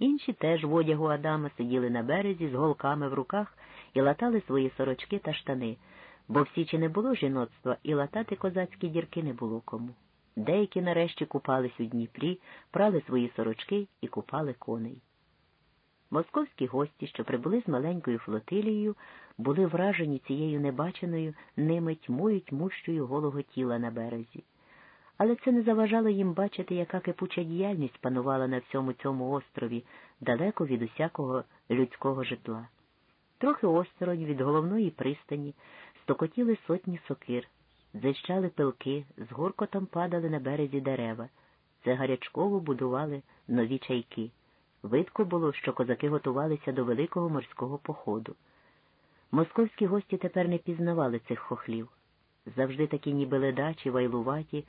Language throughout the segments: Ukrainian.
Інші теж в одягу Адама сиділи на березі з голками в руках і латали свої сорочки та штани, бо в Січі не було жіноцтва і латати козацькі дірки не було кому. Деякі нарешті купались у Дніпрі, прали свої сорочки і купали коней. Московські гості, що прибули з маленькою флотилією, були вражені цією небаченою ними тьмою тьмущою голого тіла на березі. Але це не заважало їм бачити, яка кипуча діяльність панувала на всьому цьому острові, далеко від усякого людського житла. Трохи осторонь від головної пристані стокотіли сотні сокир, зищали пилки, з горкотом падали на березі дерева. Це гарячково будували нові чайки. Видко було, що козаки готувалися до великого морського походу. Московські гості тепер не пізнавали цих хохлів. Завжди такі ніби ледачі, вайлуваті,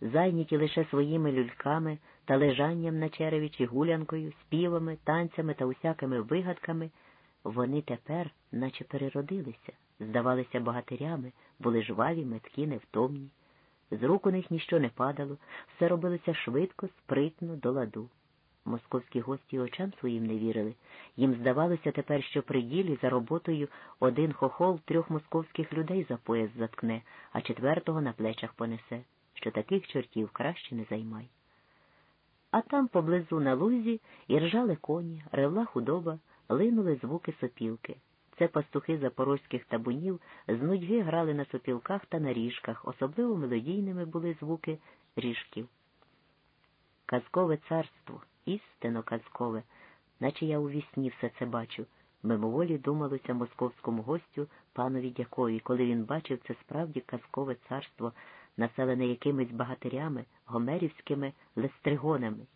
зайняті лише своїми люльками та лежанням на череві гулянкою, співами, танцями та усякими вигадками, вони тепер, наче переродилися, здавалися богатирями, були жваві, меткі, невтомні. З рук у них ніщо не падало, все робилося швидко, спритно, до ладу. Московські гості очам своїм не вірили. Їм здавалося тепер, що при ділі за роботою один хохол трьох московських людей за пояс заткне, а четвертого на плечах понесе, що таких чортів краще не займай. А там поблизу на лузі і ржали коні, ревла худоба, линули звуки сопілки. Це пастухи запорозьких табунів з нудьги грали на сопілках та на ріжках, особливо мелодійними були звуки ріжків. Казкове царство істинно казкове, наче я у вісні все це бачу. Мимоволі думалося московському гостю панові Дякові, коли він бачив це справді казкове царство, населене якимись багатирями, гомерівськими лестригонами.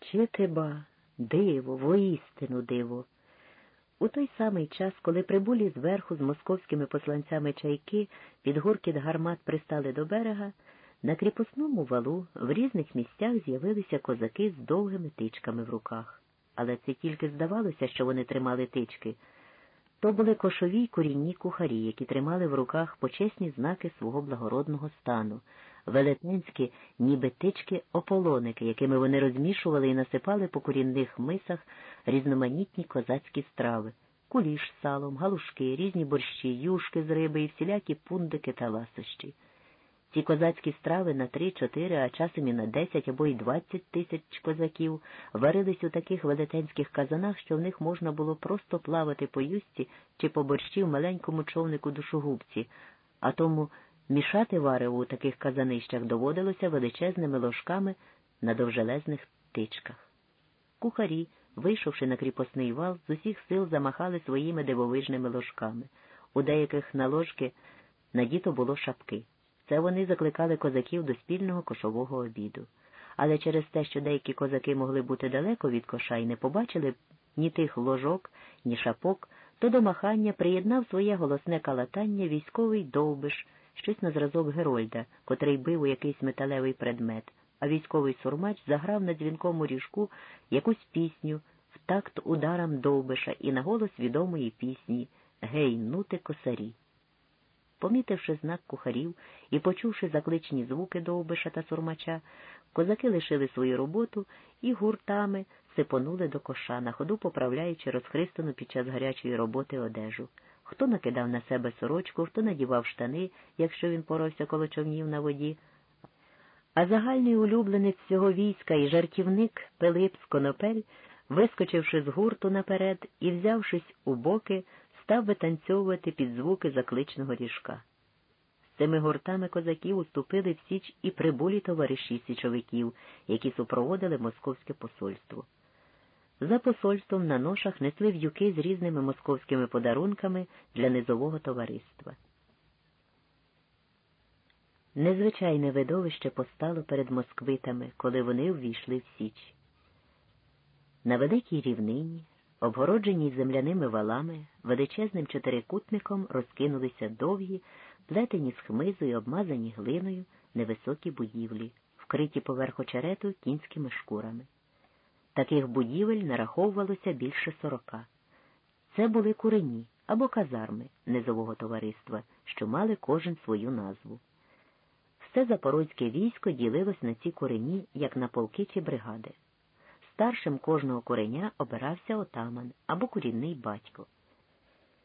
Чи ти ба, диво, воістину диво. У той самий час, коли прибулі зверху з московськими посланцями чайки під гуркіт гармат пристали до берега, на кріпосному валу в різних місцях з'явилися козаки з довгими тичками в руках. Але це тільки здавалося, що вони тримали тички. То були кошові й корінні кухарі, які тримали в руках почесні знаки свого благородного стану, велетенські, ніби тички ополоники, якими вони розмішували і насипали по корінних мисах різноманітні козацькі страви, куліш з салом, галушки, різні борщі, юшки з риби і всілякі пундики та ласощі. Ці козацькі страви на три, чотири, а часом і на десять або й двадцять тисяч козаків варились у таких велетенських казанах, що в них можна було просто плавати по юсті чи по борщі в маленькому човнику душогубці, а тому мішати варево у таких казанищах доводилося величезними ложками на довжелезних тичках. Кухарі, вийшовши на кріпосний вал, з усіх сил замахали своїми дивовижними ложками. У деяких на ложки надіто було шапки. Це вони закликали козаків до спільного кошового обіду. Але через те, що деякі козаки могли бути далеко від коша і не побачили ні тих ложок, ні шапок, то до махання приєднав своє голосне калатання військовий довбиш, щось на зразок Герольда, котрий бив у якийсь металевий предмет, а військовий сурмач заграв на дзвінкому ріжку якусь пісню в такт ударам довбиша і на голос відомої пісні Гей, нути косарі. Помітивши знак кухарів і почувши закличні звуки довбиша та сурмача, козаки лишили свою роботу і гуртами сипонули до коша, на ходу поправляючи розхристану під час гарячої роботи одежу. Хто накидав на себе сорочку, хто надівав штани, якщо він поровся коло човнів на воді. А загальний улюбленець цього війська і жартівник Пилип Сконопель, вискочивши з гурту наперед і взявшись у боки, став витанцьовувати під звуки закличного ріжка. З цими гуртами козаків уступили в січ і прибулі товариші січовиків, які супроводили московське посольство. За посольством на ношах несли в'юки з різними московськими подарунками для низового товариства. Незвичайне видовище постало перед москвитами, коли вони увійшли в Січ. На великій рівнині Обгороджені земляними валами, величезним чотирикутником розкинулися довгі, плетені з хмизу і обмазані глиною невисокі будівлі, вкриті поверх очерету кінськими шкурами. Таких будівель нараховувалося більше сорока. Це були курені або казарми низового товариства, що мали кожен свою назву. Все запорозьке військо ділилось на ці курені, як на полки чи бригади. Старшим кожного куреня обирався отаман або курінний батько.